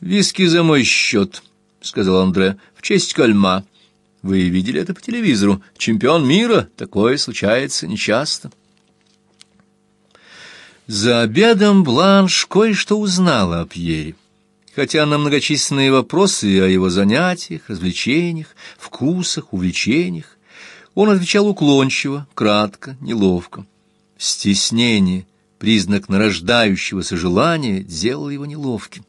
«Виски за мой счет», — сказал Андре, — «в честь кальма. Вы видели это по телевизору. Чемпион мира. Такое случается нечасто». За обедом Бланш кое-что узнала о Пьере. Хотя на многочисленные вопросы о его занятиях, развлечениях, вкусах, увлечениях, он отвечал уклончиво, кратко, неловко. Стеснение, признак нарождающегося желания, делало его неловким.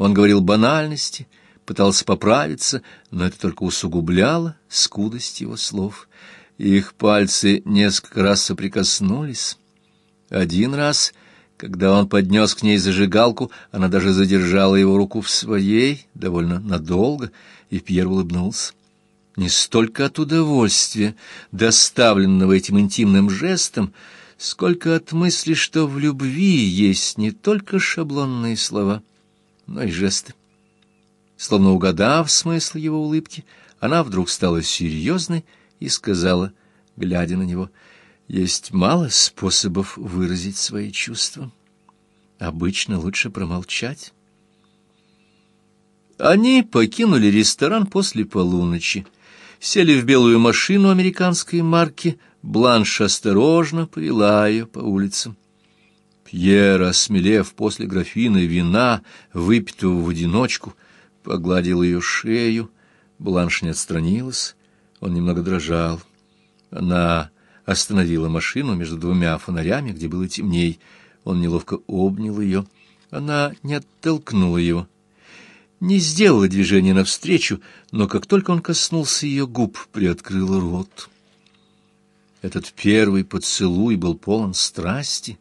Он говорил банальности, пытался поправиться, но это только усугубляло скудость его слов. Их пальцы несколько раз соприкоснулись. Один раз, когда он поднес к ней зажигалку, она даже задержала его руку в своей, довольно надолго, и Пьер улыбнулся. Не столько от удовольствия, доставленного этим интимным жестом, сколько от мысли, что в любви есть не только шаблонные слова, но и жесты. Словно угадав смысл его улыбки, она вдруг стала серьезной и сказала, глядя на него, — есть мало способов выразить свои чувства. Обычно лучше промолчать. Они покинули ресторан после полуночи, сели в белую машину американской марки, Бланш осторожно повела ее по улицам. Пьер, осмелев после графины вина, выпитого в одиночку, погладил ее шею. Бланш не отстранилась, он немного дрожал. Она остановила машину между двумя фонарями, где было темней. Он неловко обнял ее. Она не оттолкнула его. Не сделала движения навстречу, но как только он коснулся ее губ, приоткрыла рот. Этот первый поцелуй был полон страсти,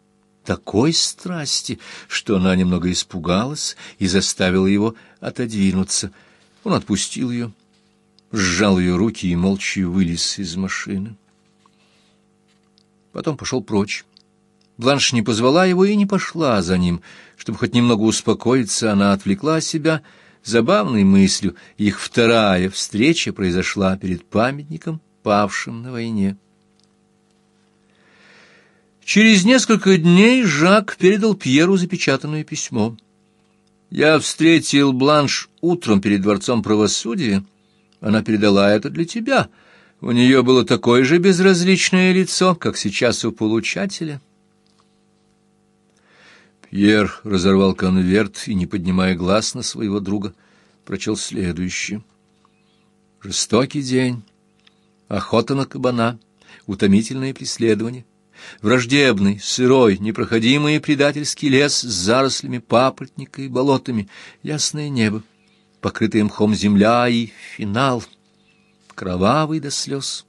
такой страсти, что она немного испугалась и заставила его отодвинуться. Он отпустил ее, сжал ее руки и молча вылез из машины потом пошел прочь. Бланш не позвала его и не пошла за ним. Чтобы хоть немного успокоиться, она отвлекла себя забавной мыслью. Их вторая встреча произошла перед памятником павшим на войне. Через несколько дней Жак передал Пьеру запечатанное письмо. «Я встретил Бланш утром перед Дворцом правосудия. Она передала это для тебя». У нее было такое же безразличное лицо, как сейчас у получателя. Пьер разорвал конверт и, не поднимая глаз на своего друга, прочел следующее. Жестокий день, охота на кабана, утомительное преследование, враждебный, сырой, непроходимый предательский лес с зарослями папоротника и болотами, ясное небо, покрытая мхом земля и финал — кровавый до слез.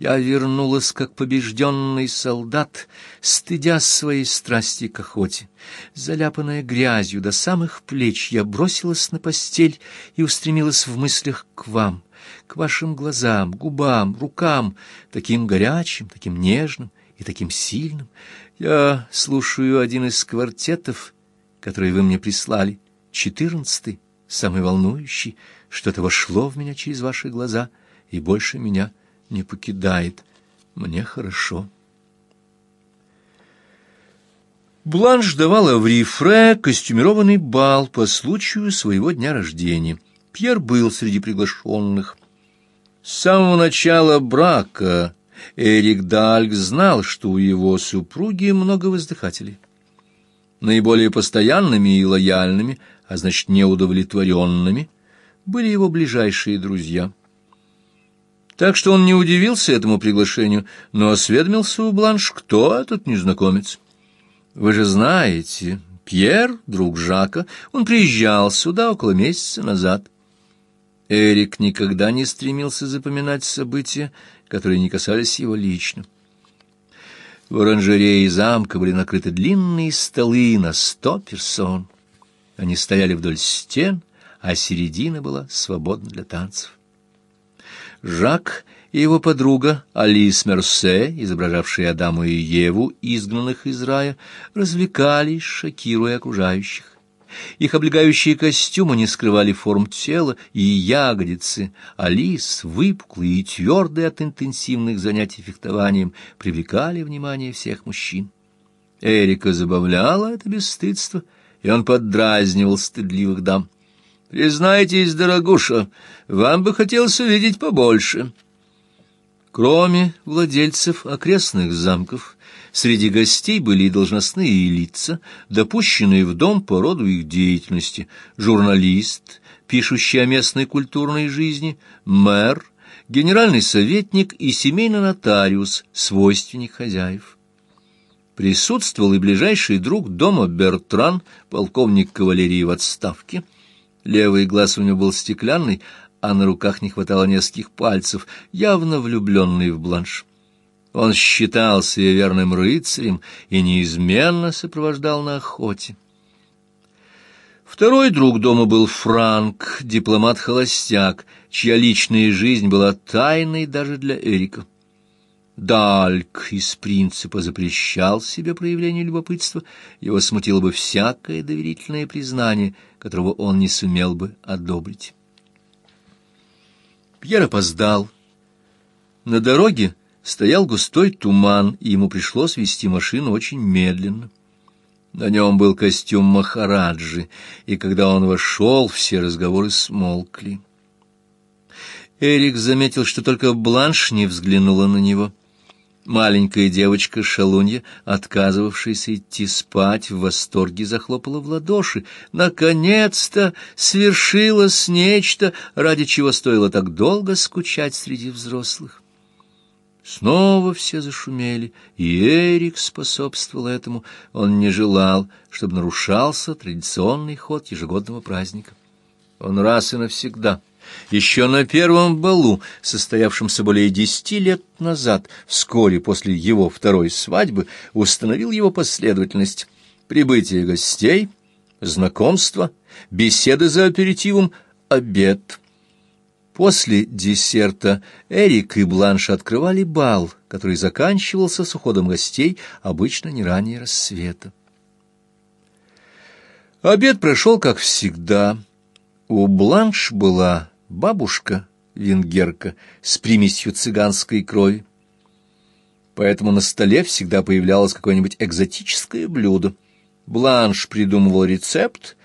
Я вернулась, как побежденный солдат, стыдя своей страсти к охоте. Заляпанная грязью до самых плеч, я бросилась на постель и устремилась в мыслях к вам, к вашим глазам, губам, рукам, таким горячим, таким нежным и таким сильным. Я слушаю один из квартетов, который вы мне прислали, четырнадцатый, самый волнующий, что-то вошло в меня через ваши глаза и больше меня не покидает. Мне хорошо. Бланш давала в Рифре костюмированный бал по случаю своего дня рождения. Пьер был среди приглашенных. С самого начала брака Эрик Дальг знал, что у его супруги много воздыхателей. Наиболее постоянными и лояльными, а значит неудовлетворенными, были его ближайшие друзья. Так что он не удивился этому приглашению, но осведомился у Бланш, кто этот незнакомец. Вы же знаете, Пьер, друг Жака, он приезжал сюда около месяца назад. Эрик никогда не стремился запоминать события, которые не касались его лично. В оранжерее замка были накрыты длинные столы на сто персон. Они стояли вдоль стен, а середина была свободна для танцев. Жак и его подруга Алис Мерсе, изображавшие Адаму и Еву, изгнанных из рая, развлекались, шокируя окружающих. Их облегающие костюмы не скрывали форм тела, и ягодицы Алис, выпуклые и твердые от интенсивных занятий фехтованием, привлекали внимание всех мужчин. Эрика забавляла это бесстыдство — и он поддразнивал стыдливых дам. «Признайтесь, дорогуша, вам бы хотелось увидеть побольше». Кроме владельцев окрестных замков, среди гостей были и должностные лица, допущенные в дом по роду их деятельности, журналист, пишущий о местной культурной жизни, мэр, генеральный советник и семейный нотариус, свойственник хозяев. Присутствовал и ближайший друг дома Бертран, полковник кавалерии в отставке. Левый глаз у него был стеклянный, а на руках не хватало нескольких пальцев, явно влюбленный в бланш. Он считался ее верным рыцарем и неизменно сопровождал на охоте. Второй друг дома был Франк, дипломат-холостяк, чья личная жизнь была тайной даже для Эрика. Дальк из принципа запрещал себе проявление любопытства, его смутило бы всякое доверительное признание, которого он не сумел бы одобрить. Пьер опоздал. На дороге стоял густой туман, и ему пришлось вести машину очень медленно. На нем был костюм Махараджи, и когда он вошел, все разговоры смолкли. Эрик заметил, что только Бланш не взглянула на него. Маленькая девочка-шалунья, отказывавшаяся идти спать, в восторге захлопала в ладоши. Наконец-то свершилось нечто, ради чего стоило так долго скучать среди взрослых. Снова все зашумели, и Эрик способствовал этому. Он не желал, чтобы нарушался традиционный ход ежегодного праздника. Он раз и навсегда еще на первом балу, состоявшемся более десяти лет назад, вскоре после его второй свадьбы, установил его последовательность. Прибытие гостей, знакомство, беседы за аперитивом, обед. После десерта Эрик и Бланш открывали бал, который заканчивался с уходом гостей обычно не ранее рассвета. Обед прошел, как всегда. У Бланш была бабушка венгерка с примесью цыганской крови. Поэтому на столе всегда появлялось какое-нибудь экзотическое блюдо. Бланш придумывал рецепт,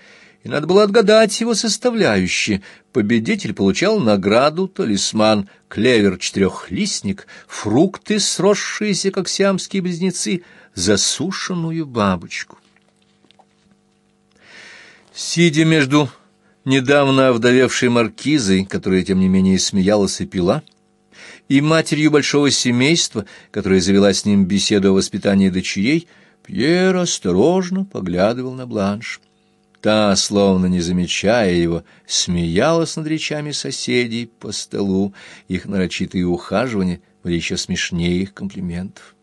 и надо было отгадать его составляющие. Победитель получал награду, талисман, клевер-четырехлистник, фрукты, сросшиеся, как сиамские близнецы, засушенную бабочку. Сидя между недавно овдовевшей маркизой, которая, тем не менее, смеялась и пила, и матерью большого семейства, которая завела с ним беседу о воспитании дочерей, Пьер осторожно поглядывал на Бланш. Та, словно не замечая его, смеялась над речами соседей по столу, их нарочитые ухаживания были еще смешнее их комплиментов.